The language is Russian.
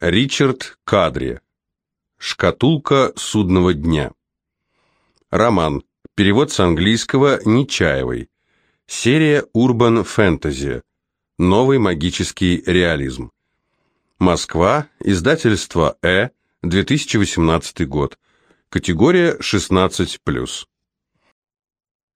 Ричард Кадри. Шкатулка судного дня. Роман. Перевод с английского Нечаевой. Серия Урбан Фэнтези. Новый магический реализм. Москва. Издательство Э. 2018 год. Категория 16+.